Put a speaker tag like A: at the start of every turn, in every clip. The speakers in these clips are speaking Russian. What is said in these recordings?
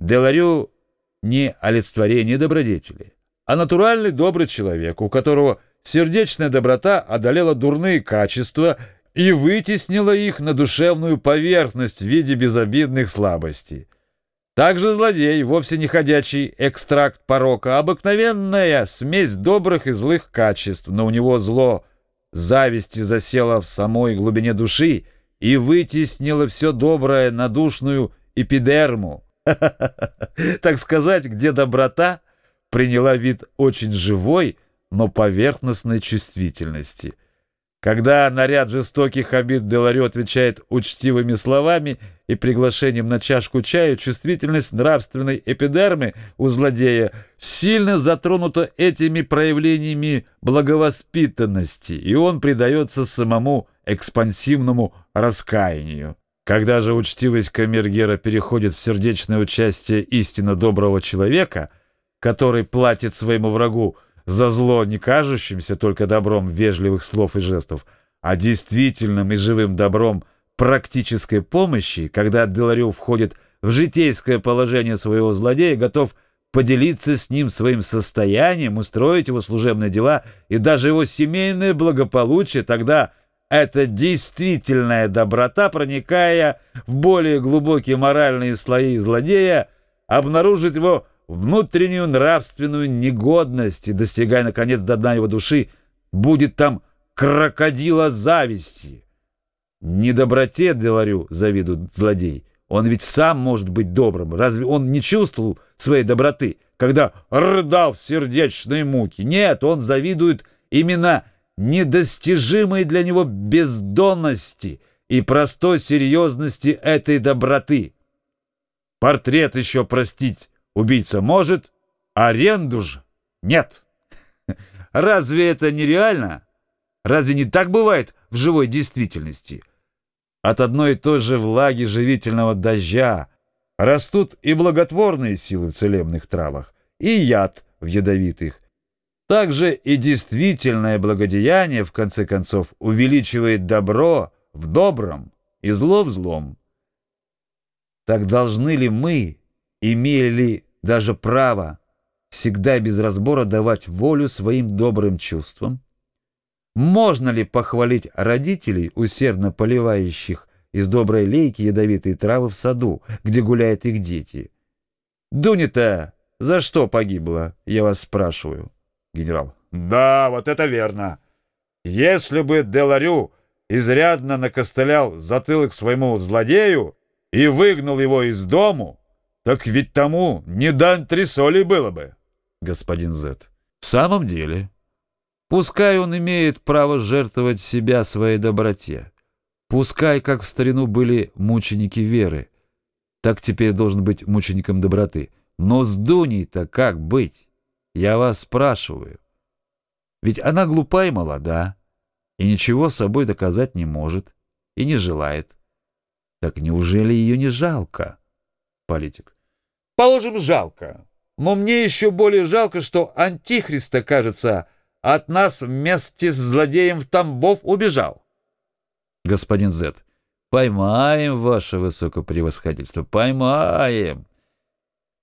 A: Деларю не олицетворение добродетели, а натуральный добрый человек, у которого сердечная доброта одолела дурные качества и вытеснила их на душевную поверхность в виде безобидных слабостей. Также злодей, вовсе не ходячий экстракт порока, а обыкновенная смесь добрых и злых качеств, но у него зло зависти засело в самой глубине души и вытеснило все доброе на душную эпидерму. Так сказать, где доброта приняла вид очень живой, но поверхностной чувствительности — когда наряд жестоких обид Деларио отвечает учтивыми словами и приглашением на чашку чая, чувствительность нравственной эпидермы у злодея сильно затронута этими проявлениями благовоспитанности, и он предается самому экспансивному раскаянию. Когда же учтивость камергера переходит в сердечное участие истинно доброго человека, который платит своему врагу за зло не кажущимся только добром вежливых слов и жестов, а действительным и живым добром практической помощи, когда Деларю входит в житейское положение своего злодея, готов поделиться с ним своим состоянием, устроить его служебные дела и даже его семейное благополучие, тогда эта действительная доброта, проникая в более глубокие моральные слои злодея, обнаружит его внутреннюю нравственную негодность и, достигая, наконец, до дна его души, будет там крокодила зависти. Недоброте, Деларю, завидует злодей. Он ведь сам может быть добрым. Разве он не чувствовал своей доброты, когда рыдал в сердечной муке? Нет, он завидует именно недостижимой для него бездонности и простой серьезности этой доброты. Портрет еще простить Убийца может, аренду же нет. Разве это нереально? Разве не так бывает в живой действительности? От одной и той же влаги живительного дождя растут и благотворные силы в целебных травах, и яд в ядовитых. Также и действительное благодеяние, в конце концов, увеличивает добро в добром и зло в злом. Так должны ли мы имели ли даже право всегда без разбора давать волю своим добрым чувствам? Можно ли похвалить родителей, усердно поливающих из доброй лейки ядовитые травы в саду, где гуляют их дети? Дуня-то за что погибла, я вас спрашиваю, генерал?
B: Да, вот это верно. Если бы Деларю изрядно накостылял затылок своему злодею и выгнал его из дому, так ведь тому не дан три было бы, господин Зет.
A: В самом деле, пускай он имеет право жертвовать себя своей доброте. Пускай, как в старину были мученики веры, так теперь должен быть мучеником доброты. Но с Дуней-то как быть? Я вас спрашиваю. Ведь она глупа и молода, и ничего собой доказать не может и не желает. Так неужели ее не жалко?
B: Политик. Положим, жалко. Но мне еще более жалко, что Антихриста, кажется, от нас вместе с злодеем в Тамбов убежал.
A: Господин Зет, поймаем ваше высокопревосходительство, поймаем.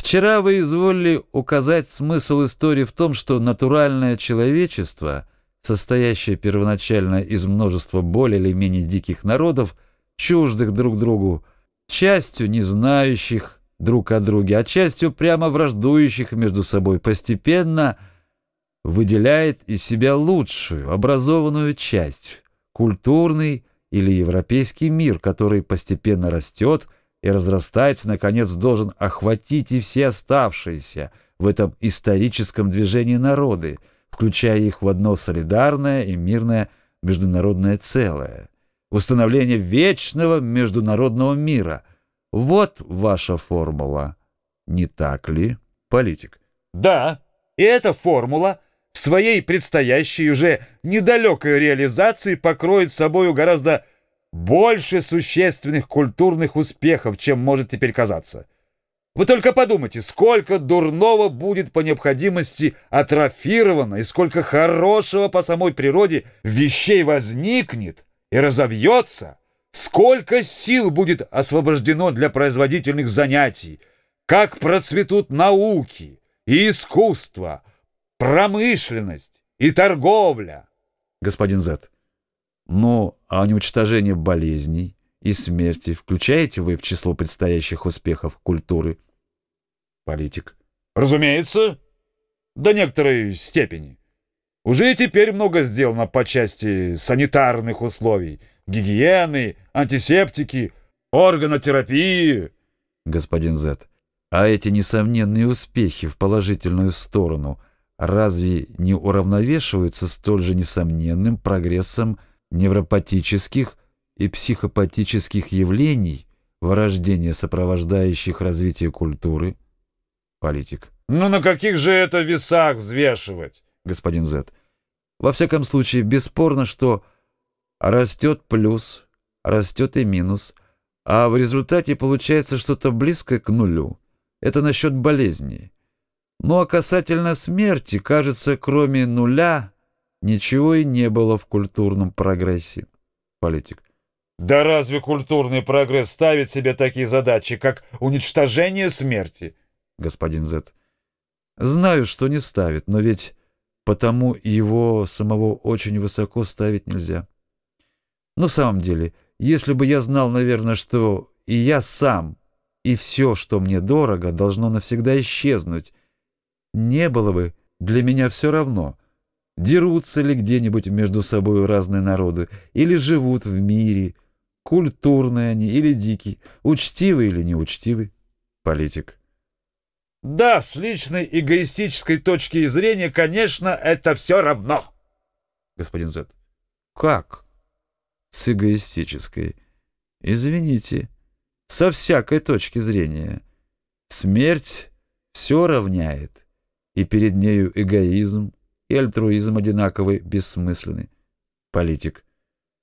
A: Вчера вы изволили указать смысл истории в том, что натуральное человечество, состоящее первоначально из множества более или менее диких народов, чуждых друг другу, частью не знающих друг о друге, а частью прямо враждующих между собой, постепенно выделяет из себя лучшую, образованную часть, культурный или европейский мир, который постепенно растет и разрастается, наконец, должен охватить и все оставшиеся в этом историческом движении народы, включая их в одно солидарное и мирное международное целое. Установление вечного международного мира — вот ваша формула. Не так ли, политик?
B: Да, и эта формула в своей предстоящей уже недалекой реализации покроет собою гораздо больше существенных культурных успехов, чем может теперь казаться. Вы только подумайте, сколько дурного будет по необходимости атрофировано и сколько хорошего по самой природе вещей возникнет и разовьется, Сколько сил будет освобождено для производительных занятий,
A: как процветут науки и искусство, промышленность и торговля.
B: Господин Зет, ну, а уничтожение болезней и смерти включаете вы в число предстоящих успехов культуры?
A: Политик. Разумеется, до некоторой степени. Уже и теперь много сделано по части санитарных условий, гигиены, антисептики, органотерапии.
B: Господин Зет, а эти несомненные успехи в положительную сторону разве не уравновешиваются столь же несомненным прогрессом невропатических и психопатических явлений, вырождения сопровождающих развитие культуры?
A: Политик. Ну на каких же это весах взвешивать?
B: Господин Зет. Во всяком случае, бесспорно, что растет плюс, растет и минус, а в результате получается что-то близкое к нулю. Это насчет болезни. Ну а касательно смерти, кажется, кроме нуля, ничего и не было в культурном прогрессе. Политик.
A: Да разве культурный прогресс ставит себе такие задачи, как уничтожение смерти?
B: Господин Зет. Знаю, что не ставит, но ведь потому его самого очень высоко ставить нельзя. Но в самом деле, если бы я знал, наверное, что и я сам, и все, что мне дорого, должно навсегда исчезнуть, не было бы для меня все равно, дерутся ли где-нибудь между собой разные народы, или живут в мире, культурные они или дикие, учтивый или неучтивый. Политик.
A: Да, с личной эгоистической точки зрения, конечно, это все равно.
B: Господин Зет. Как? С эгоистической. Извините. Со всякой точки зрения. Смерть все равняет. И перед нею эгоизм и альтруизм одинаковый, бессмысленный. Политик.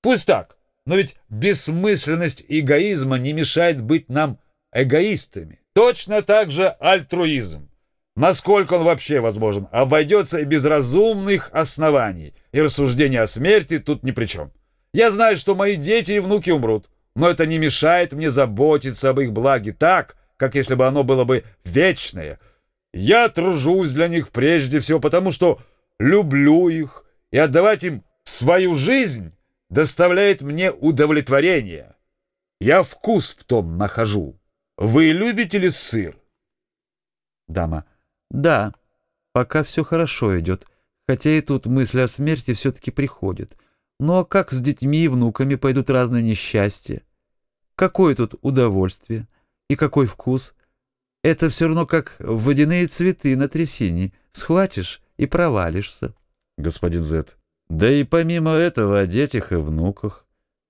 A: Пусть так, но ведь бессмысленность эгоизма не мешает быть нам эгоистами. Точно так же альтруизм. Насколько он вообще возможен, обойдется и без разумных оснований, и рассуждения о смерти тут ни при чем. Я знаю, что мои дети и внуки умрут, но это не мешает мне заботиться об их благе так, как если бы оно было бы вечное. Я тружусь для них прежде всего потому, что люблю их, и отдавать им свою жизнь доставляет мне удовлетворение. Я вкус в том нахожу. Вы любите ли сыр?
B: Дама. Да, пока все хорошо идет, хотя и тут мысли о смерти все-таки приходят. Ну а как с детьми и внуками пойдут разные несчастья? Какое тут удовольствие и какой вкус? Это все равно как водяные цветы на трясине. Схватишь и провалишься.
A: Господин Зет.
B: Да и помимо этого о детях и внуках.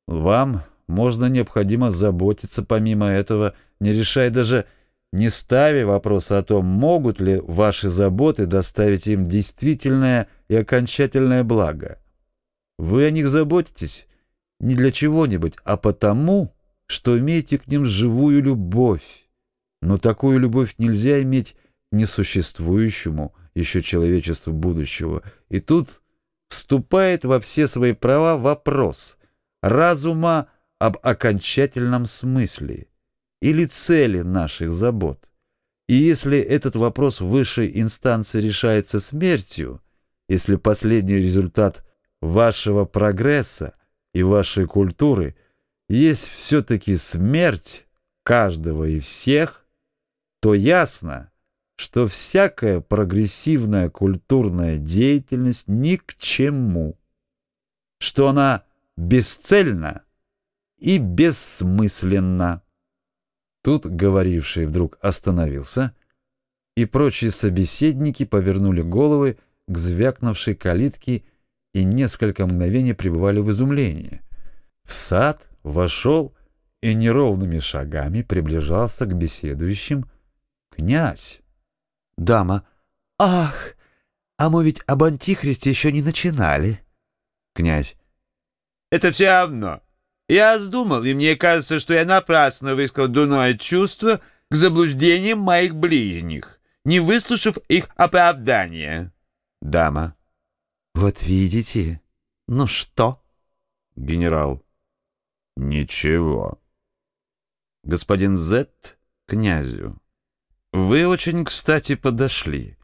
B: Вам можно необходимо заботиться помимо этого, не решая даже, не ставя вопроса о том, могут ли ваши заботы доставить им действительное и окончательное благо. Вы о них заботитесь не для чего-нибудь, а потому, что имеете к ним живую любовь. Но такую любовь нельзя иметь к несуществующему еще человечеству будущего. И тут вступает во все свои права вопрос разума об окончательном смысле или цели наших забот. И если этот вопрос высшей инстанции решается смертью, если последний результат вашего прогресса и вашей культуры есть все-таки смерть каждого и всех, то ясно, что всякая прогрессивная культурная деятельность ни к чему, что она бесцельна и бессмысленно. Тут говоривший вдруг остановился, и прочие собеседники повернули головы к звякнувшей калитке и несколько мгновений пребывали в изумлении. В сад вошел и неровными шагами приближался к беседующим князь.
C: Дама. Ах, а мы ведь об антихристе еще не начинали.
B: Князь.
C: Это все равно. Я сдумал, и мне кажется, что я напрасно высказал дурное чувство к заблуждениям моих ближних, не выслушав их оправдания.
B: Дама.
C: Вот видите. Ну что?
B: Генерал. Ничего. Господин Зетт князю.
C: Вы очень кстати подошли.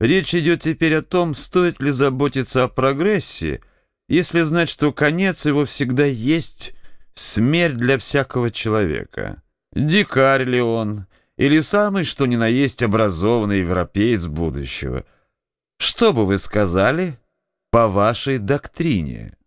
C: Речь идет теперь о том, стоит ли заботиться о прогрессе, если знать, что конец его всегда есть смерть для всякого человека. Дикарь ли он, или самый что ни на есть образованный европеец будущего? Что бы вы сказали по вашей доктрине?»